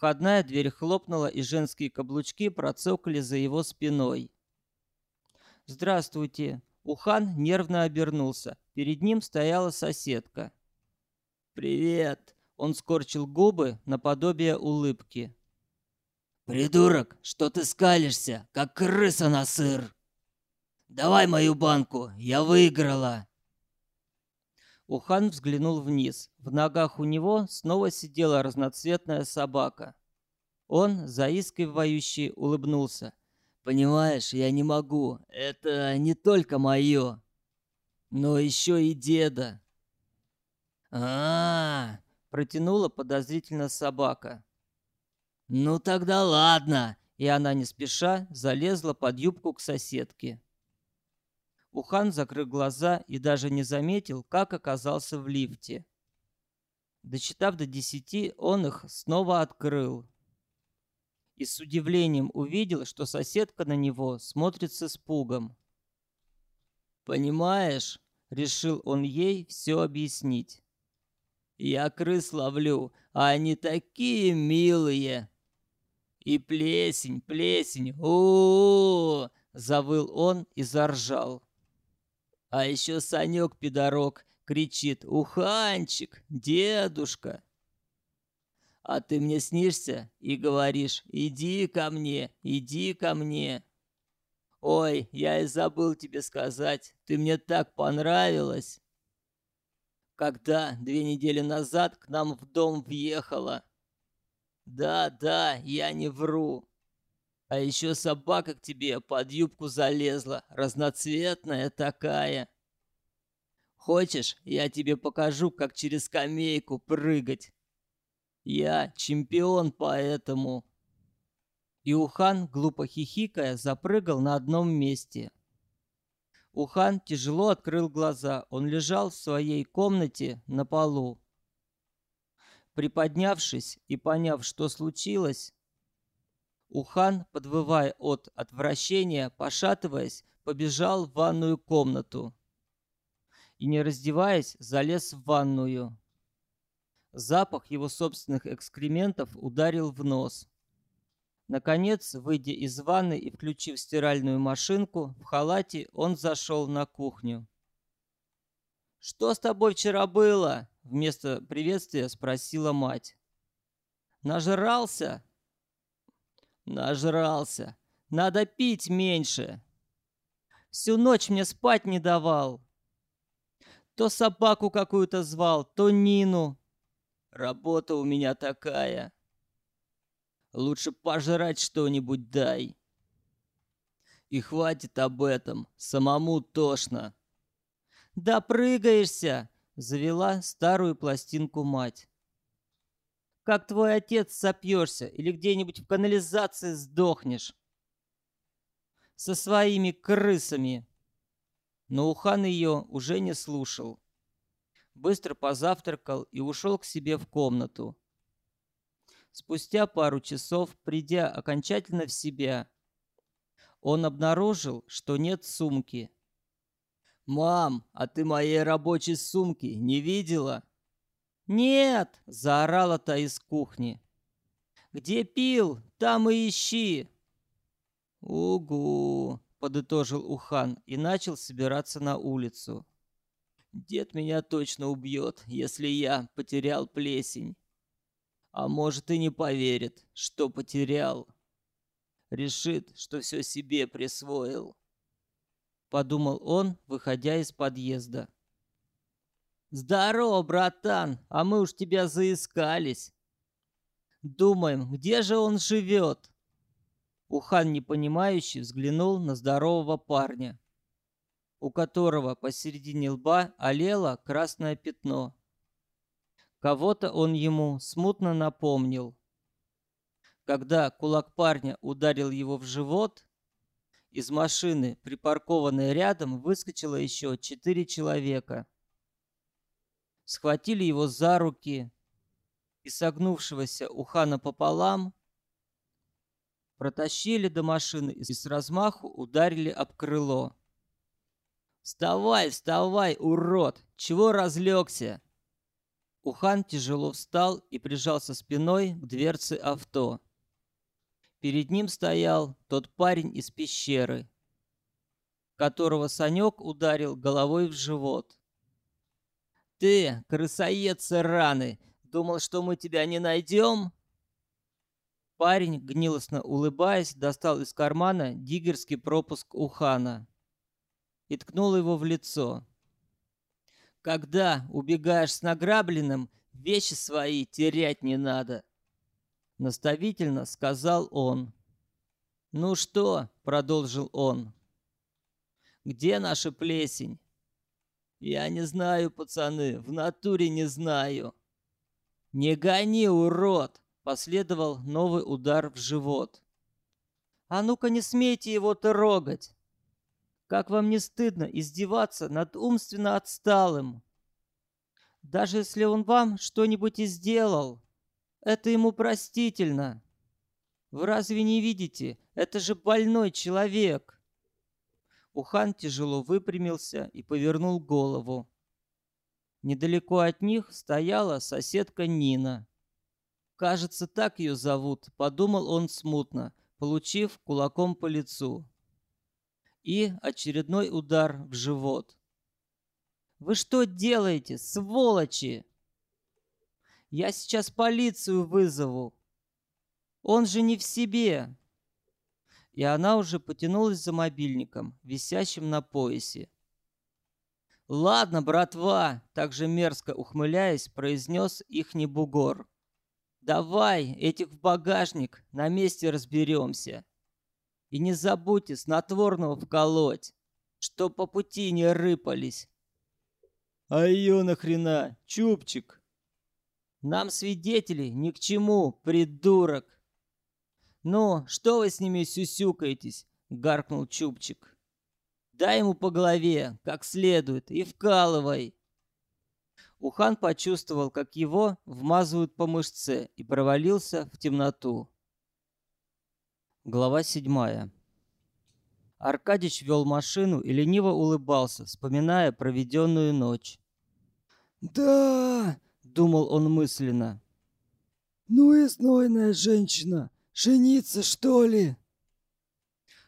Входная дверь хлопнула, и женские каблучки процокали за его спиной. «Здравствуйте!» Ухан нервно обернулся. Перед ним стояла соседка. «Привет!» Он скорчил губы наподобие улыбки. «Придурок, что ты скалишься, как крыса на сыр? Давай мою банку, я выиграла!» Ухан взглянул вниз. В ногах у него снова сидела разноцветная собака. Он, заискивающий, улыбнулся. «Понимаешь, я не могу. Это не только мое, но еще и деда». «А-а-а!» протянула подозрительно собака. «Ну тогда ладно!» И она не спеша залезла под юбку к соседке. Ухан закрыл глаза и даже не заметил, как оказался в лифте. Дочитав до десяти, он их снова открыл. И с удивлением увидел, что соседка на него смотрит с испугом. «Понимаешь?» — решил он ей все объяснить. «Я крыс ловлю, а они такие милые!» «И плесень, плесень! -у завыл он и заржал. А еще Санек пидорок кричит «Уханчик! Дедушка!» А ты мне снишься и говоришь «Иди ко мне, иди ко мне!» Ой, я и забыл тебе сказать, ты мне так понравилась. Когда две недели назад к нам в дом въехала. Да, да, я не вру. А еще собака к тебе под юбку залезла, разноцветная такая. Хочешь, я тебе покажу, как через скамейку прыгать? Я чемпион по этому. И Ухан, глупо хихикая, запрыгал на одном месте. Ухан тяжело открыл глаза. Он лежал в своей комнате на полу. Приподнявшись и поняв, что случилось, Ухан, подвывая от отвращения, пошатываясь, побежал в ванную комнату и, не раздеваясь, залез в ванную. Запах его собственных экскрементов ударил в нос. Наконец, выйдя из ванны и включив стиральную машинку, в халате он зашел на кухню. «Что с тобой вчера было?» — вместо приветствия спросила мать. «Нажрался?» Нажрался. Надо пить меньше. Всю ночь мне спать не давал. То собаку какую-то звал, то Нину. Работа у меня такая. Лучше пожрать что-нибудь дай. И хватит об этом, самому тошно. «Допрыгаешься!» — завела старую пластинку мать как твой отец сопьешься или где-нибудь в канализации сдохнешь. Со своими крысами. Но Ухан ее уже не слушал. Быстро позавтракал и ушел к себе в комнату. Спустя пару часов, придя окончательно в себя, он обнаружил, что нет сумки. «Мам, а ты моей рабочей сумки не видела?» «Нет!» — заорала та из кухни. «Где пил, там и ищи!» «Угу!» — подытожил Ухан и начал собираться на улицу. «Дед меня точно убьет, если я потерял плесень. А может и не поверит, что потерял. Решит, что все себе присвоил». Подумал он, выходя из подъезда. «Здорово, братан, а мы уж тебя заискались. Думаем, где же он живет?» Ухан, непонимающий, взглянул на здорового парня, у которого посередине лба олело красное пятно. Кого-то он ему смутно напомнил. Когда кулак парня ударил его в живот, из машины, припаркованной рядом, выскочило еще четыре человека – схватили его за руки и согнувшегося у хана пополам протащили до машины и с размаху ударили об крыло. «Вставай, вставай, урод! Чего разлегся?» Ухан тяжело встал и прижался спиной к дверце авто. Перед ним стоял тот парень из пещеры, которого Санек ударил головой в живот. «Ты, крысоед раны, думал, что мы тебя не найдем?» Парень, гнилостно улыбаясь, достал из кармана диггерский пропуск Ухана и ткнул его в лицо. «Когда убегаешь с награбленным, вещи свои терять не надо», — наставительно сказал он. «Ну что?» — продолжил он. «Где наша плесень?» «Я не знаю, пацаны, в натуре не знаю». «Не гони, урод!» Последовал новый удар в живот. «А ну-ка не смейте его трогать! Как вам не стыдно издеваться над умственно отсталым? Даже если он вам что-нибудь и сделал, это ему простительно. Вы разве не видите? Это же больной человек!» Ухан тяжело выпрямился и повернул голову. Недалеко от них стояла соседка Нина. Кажется, так ее зовут, подумал он смутно, получив кулаком по лицу. И очередной удар в живот. «Вы что делаете, сволочи?» «Я сейчас полицию вызову. Он же не в себе!» И она уже потянулась за мобильником, висящим на поясе. «Ладно, братва!» — также мерзко ухмыляясь, произнес ихний бугор. Давай этих в багажник, на месте разберемся. И не забудьте снотворного вколоть, чтоб по пути не рыпались. А ее нахрена, чупчик? Нам свидетели ни к чему, придурок. Ну, что вы с ними сюсюкаетесь? Гаркнул чупчик. Дай ему по голове, как следует, и вкалывай. Ухан почувствовал, как его вмазывают по мышце и провалился в темноту. Глава седьмая. Аркадич вел машину и лениво улыбался, вспоминая проведенную ночь. «Да!» — думал он мысленно. «Ну и знойная женщина! Жениться, что ли?»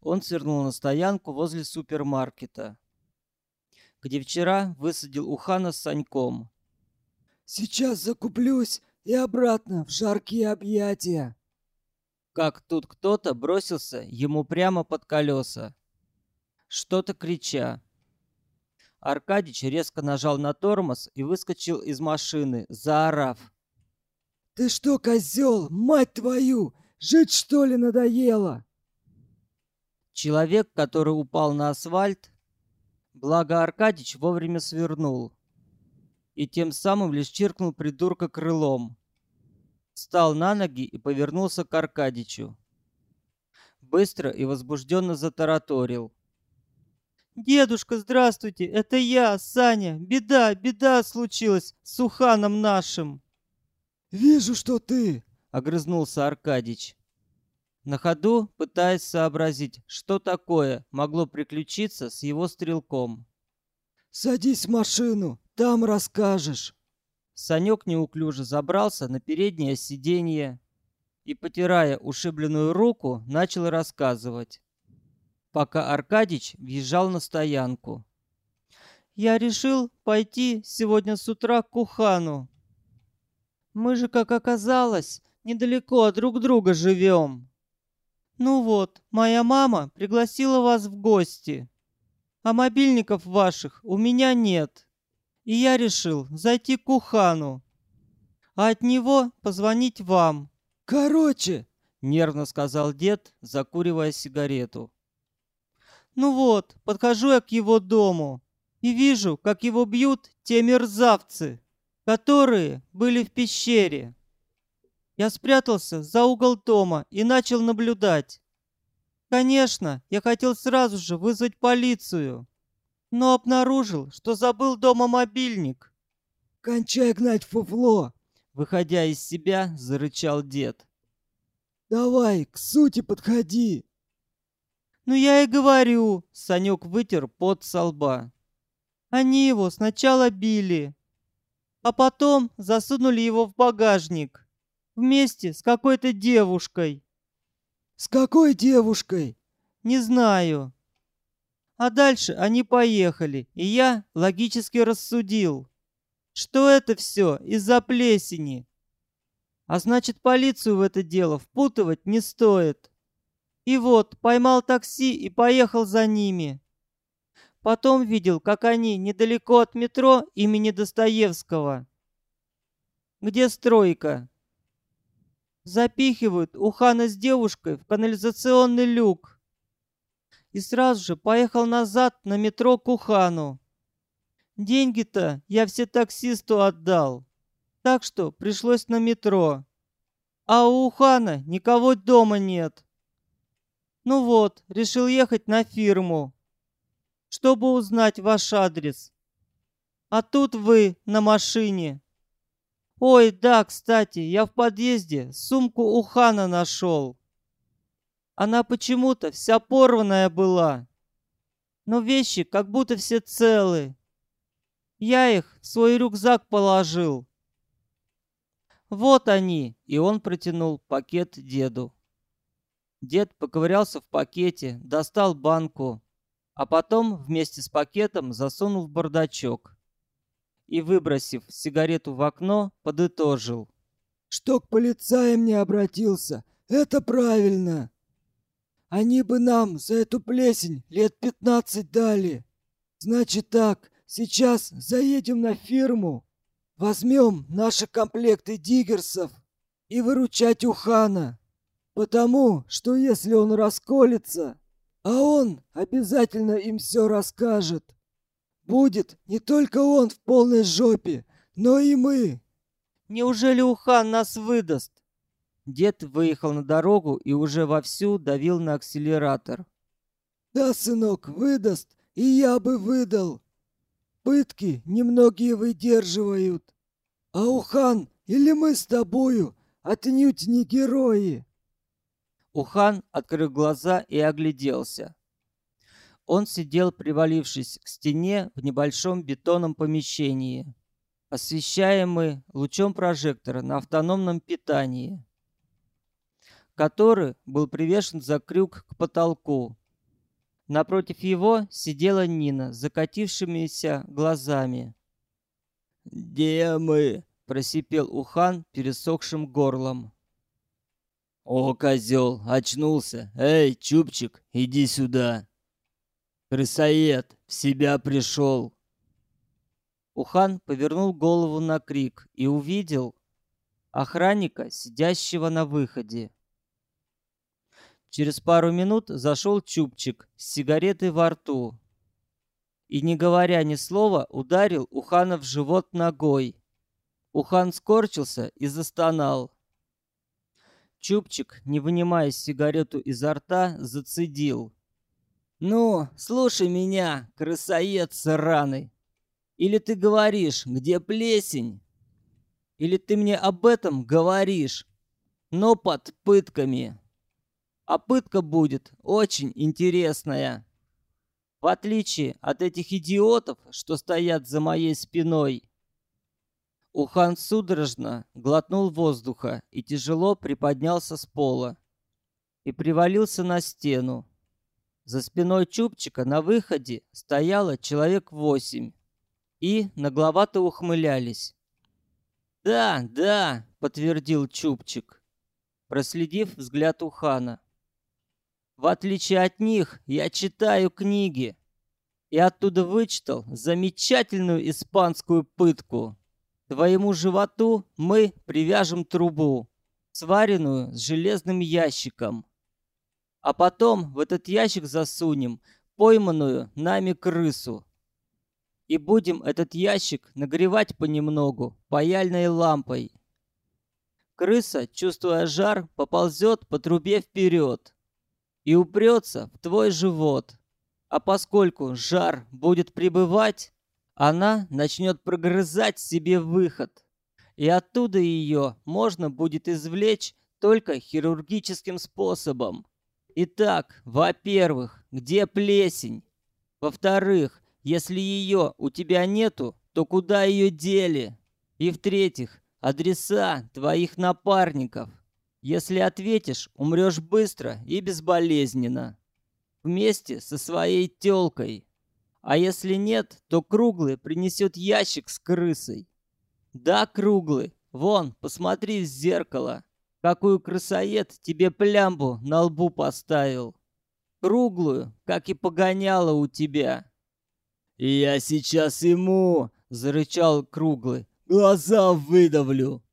Он свернул на стоянку возле супермаркета, где вчера высадил Ухана с Саньком. Сейчас закуплюсь и обратно в жаркие объятия. Как тут кто-то бросился ему прямо под колеса, что-то крича. Аркадич резко нажал на тормоз и выскочил из машины, заорав. «Ты что, козел, мать твою! Жить, что ли, надоело?» Человек, который упал на асфальт, благо Аркадич вовремя свернул и тем самым лишь чиркнул придурка крылом. Встал на ноги и повернулся к Аркадичу. Быстро и возбужденно затараторил. «Дедушка, здравствуйте! Это я, Саня! Беда, беда случилась с Уханом нашим!» «Вижу, что ты!» — огрызнулся Аркадич. На ходу пытаясь сообразить, что такое могло приключиться с его стрелком. «Садись в машину, там расскажешь. Санек неуклюже забрался на переднее сиденье и, потирая ушибленную руку, начал рассказывать, пока Аркадич въезжал на стоянку. «Я решил пойти сегодня с утра к Кухану. Мы же, как оказалось, недалеко друг друга живем. Ну вот, моя мама пригласила вас в гости, а мобильников ваших у меня нет и я решил зайти к Ухану, а от него позвонить вам. Короче, нервно сказал дед, закуривая сигарету. Ну вот, подхожу я к его дому и вижу, как его бьют те мерзавцы, которые были в пещере. Я спрятался за угол дома и начал наблюдать. Конечно, я хотел сразу же вызвать полицию но обнаружил, что забыл дома мобильник. «Кончай гнать фуфло!» Выходя из себя, зарычал дед. «Давай, к сути подходи!» «Ну я и говорю!» — Санек вытер пот со лба. «Они его сначала били, А потом засунули его в багажник. Вместе с какой-то девушкой. С какой девушкой? Не знаю. А дальше они поехали, и я логически рассудил, что это все из-за плесени. А значит, полицию в это дело впутывать не стоит. И вот, поймал такси и поехал за ними. Потом видел, как они недалеко от метро имени Достоевского. Где стройка? Запихивают Ухана с девушкой в канализационный люк. И сразу же поехал назад на метро к Ухану. Деньги-то я все таксисту отдал. Так что пришлось на метро. А у Ухана никого дома нет. Ну вот, решил ехать на фирму чтобы узнать ваш адрес. А тут вы на машине. Ой, да, кстати, я в подъезде сумку у Хана нашел. Она почему-то вся порванная была. Но вещи как будто все целы. Я их в свой рюкзак положил. Вот они, и он протянул пакет деду. Дед поковырялся в пакете, достал банку, а потом вместе с пакетом засунул в бардачок и, выбросив сигарету в окно, подытожил. «Что к полицаям не обратился, это правильно. Они бы нам за эту плесень лет пятнадцать дали. Значит так, сейчас заедем на фирму, возьмем наши комплекты диггерсов и выручать Ухана, потому что если он расколется, а он обязательно им все расскажет. Будет не только он в полной жопе, но и мы. Неужели Ухан нас выдаст? Дед выехал на дорогу и уже вовсю давил на акселератор. Да, сынок, выдаст, и я бы выдал. Пытки немногие выдерживают. А Ухан или мы с тобою отнюдь не герои. Ухан открыл глаза и огляделся. Он сидел, привалившись к стене в небольшом бетонном помещении, освещаемый лучом прожектора на автономном питании, который был привешен за крюк к потолку. Напротив его сидела Нина с закатившимися глазами. «Где мы?» – просипел Ухан пересохшим горлом. «О, козел, очнулся! Эй, Чупчик, иди сюда!» «Крысоед, в себя пришел!» Ухан повернул голову на крик и увидел охранника, сидящего на выходе. Через пару минут зашел Чупчик с сигаретой во рту и, не говоря ни слова, ударил Ухана в живот ногой. Ухан скорчился и застонал. Чупчик, не вынимая сигарету изо рта, зацедил. «Ну, слушай меня, крысоед сраный. Или ты говоришь, где плесень? Или ты мне об этом говоришь, но под пытками? А пытка будет очень интересная. В отличие от этих идиотов, что стоят за моей спиной, Ухан судорожно глотнул воздуха и тяжело приподнялся с пола и привалился на стену. За спиной Чупчика на выходе стояло человек восемь и нагловато ухмылялись. «Да, да», — подтвердил Чупчик, проследив взгляд Ухана. «В отличие от них, я читаю книги и оттуда вычитал замечательную испанскую пытку». Твоему животу мы привяжем трубу, сваренную с железным ящиком. А потом в этот ящик засунем пойманную нами крысу. И будем этот ящик нагревать понемногу паяльной лампой. Крыса, чувствуя жар, поползет по трубе вперед и упрется в твой живот. А поскольку жар будет пребывать, она начнет прогрызать себе выход, и оттуда ее можно будет извлечь только хирургическим способом. Итак, во-первых, где плесень? Во-вторых, если ее у тебя нету, то куда ее дели? И в-третьих, адреса твоих напарников. Если ответишь, умрешь быстро и безболезненно. Вместе со своей тёлкой. А если нет, то Круглый принесет ящик с крысой. Да, Круглый, вон, посмотри в зеркало. Какую крысоед тебе плямбу на лбу поставил. Круглую, как и погоняла у тебя. «Я сейчас ему!» — зарычал Круглый. «Глаза выдавлю!»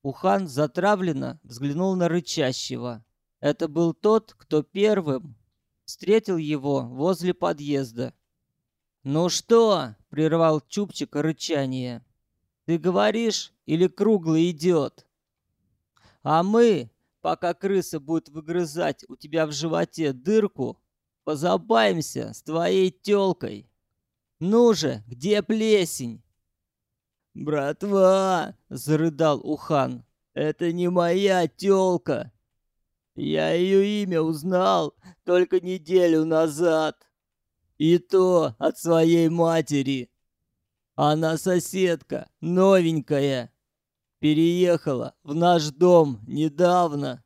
Ухан затравленно взглянул на рычащего. Это был тот, кто первым встретил его возле подъезда. «Ну что?» — прервал Чупчик рычание. «Ты говоришь или Круглый идет?» «А мы, пока крыса будет выгрызать у тебя в животе дырку, позабавимся с твоей тёлкой!» Ну же, где плесень?» «Братва!» — зарыдал Ухан. «Это не моя тёлка! Я ее имя узнал только неделю назад. И то от своей матери. Она соседка, новенькая. Переехала в наш дом недавно.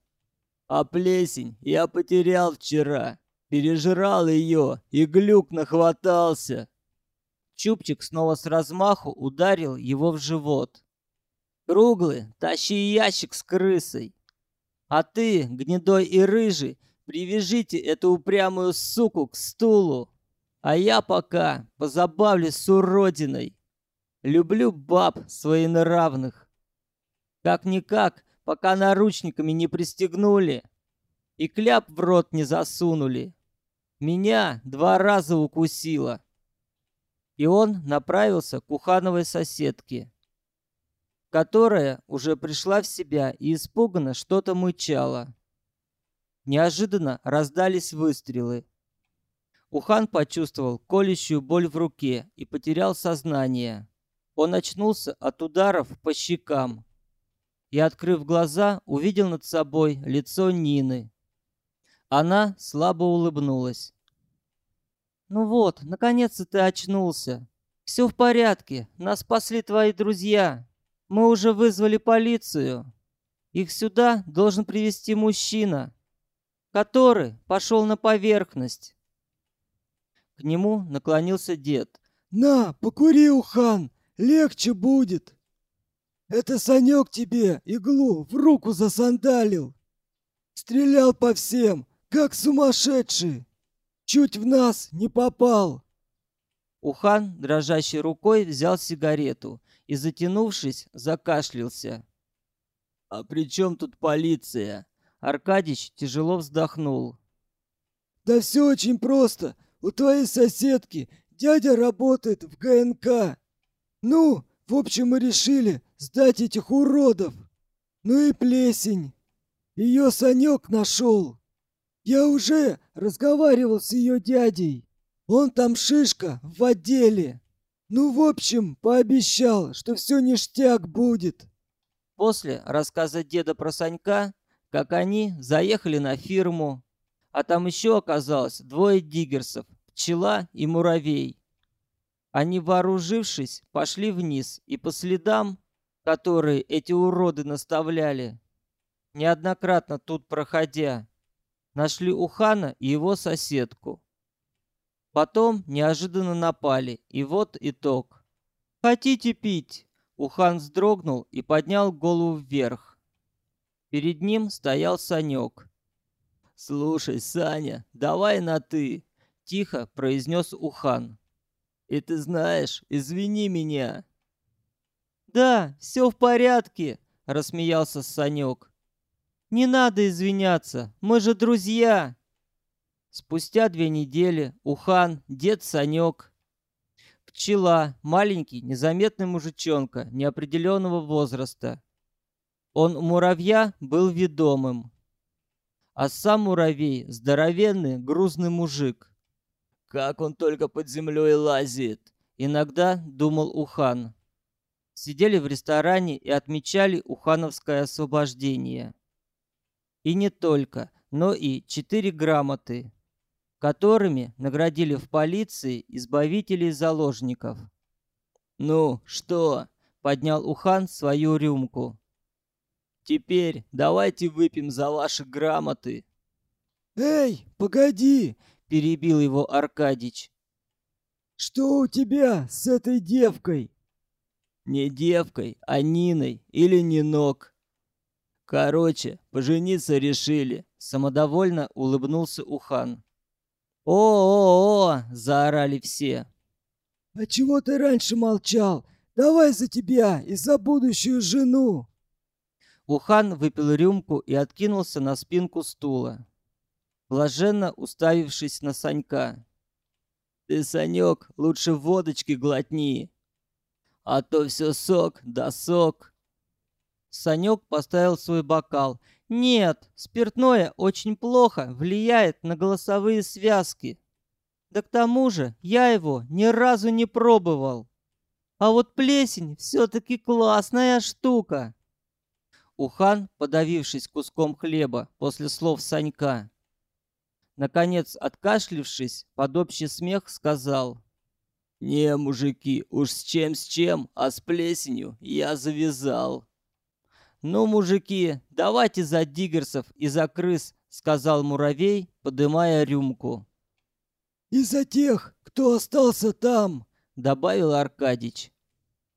А плесень я потерял вчера. Пережрал ее и глюк нахватался. Чупчик снова с размаху ударил его в живот. «Круглый, тащи ящик с крысой. А ты, гнедой и рыжий, привяжите эту упрямую суку к стулу. А я пока позабавлюсь с уродиной. Люблю баб своенравных. Как-никак, пока наручниками не пристегнули и кляп в рот не засунули. Меня два раза укусило и он направился к ухановой соседке, которая уже пришла в себя и испуганно что-то мычала. Неожиданно раздались выстрелы. Ухан почувствовал колющую боль в руке и потерял сознание. Он очнулся от ударов по щекам и, открыв глаза, увидел над собой лицо Нины. Она слабо улыбнулась. «Ну вот, наконец-то ты очнулся. Все в порядке, нас спасли твои друзья. Мы уже вызвали полицию. Их сюда должен привести мужчина, который пошел на поверхность». К нему наклонился дед. «На, покури, Ухан, легче будет. Это Санек тебе иглу в руку засандалил. Стрелял по всем, как сумасшедший. Чуть в нас не попал!» Ухан дрожащей рукой взял сигарету и, затянувшись, закашлялся. «А при чем тут полиция?» Аркадич тяжело вздохнул. «Да все очень просто. У твоей соседки дядя работает в ГНК. Ну, в общем, мы решили сдать этих уродов. Ну и плесень. Ее Санек нашел. Я уже разговаривал с ее дядей. Он там шишка в отделе. Ну, в общем, пообещал, что все ништяк будет. После рассказа деда про Санька, как они заехали на фирму, а там еще оказалось двое диггерсов, пчела и муравей. Они, вооружившись, пошли вниз и по следам, которые эти уроды наставляли, неоднократно тут проходя, нашли Ухана и его соседку. Потом неожиданно напали, и вот итог. «Хотите пить?» Ухан вздрогнул и поднял голову вверх. Перед ним стоял Санек. «Слушай, Саня, давай на «ты», — тихо произнес Ухан. «И ты знаешь, извини меня». «Да, все в порядке», — рассмеялся Санек. Не надо извиняться, мы же друзья. Спустя две недели Ухан, дед Санек, пчела, маленький, незаметный мужичонка неопределенного возраста. Он у муравья был ведомым, а сам муравей здоровенный, грузный мужик. Как он только под землей лазит, иногда думал Ухан. Сидели в ресторане и отмечали ухановское освобождение. И не только, но и четыре грамоты, которыми наградили в полиции избавителей заложников. «Ну, что?» — поднял Ухан свою рюмку. «Теперь давайте выпьем за ваши грамоты». «Эй, погоди!» — перебил его Аркадич. «Что у тебя с этой девкой?» «Не девкой, а Ниной или Нинок. Короче, пожениться решили», — самодовольно улыбнулся Ухан. «О-о-о!» — заорали все. «А чего ты раньше молчал? Давай за тебя и за будущую жену!» Ухан выпил рюмку и откинулся на спинку стула, блаженно уставившись на Санька. «Ты, Санек, лучше водочки глотни, а то все сок да сок!» Санек поставил свой бокал. «Нет, спиртное очень плохо влияет на голосовые связки. Да к тому же я его ни разу не пробовал. А вот плесень все-таки классная штука!» Ухан, подавившись куском хлеба после слов Санька, наконец, откашлившись, под общий смех сказал. «Не, мужики, уж с чем с чем, а с плесенью я завязал». «Ну, мужики, давайте за диггерсов и за крыс», — сказал муравей, подымая рюмку. «И за тех, кто остался там», — добавил Аркадич.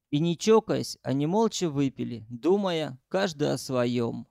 И не чокаясь, они молча выпили, думая каждый о своем.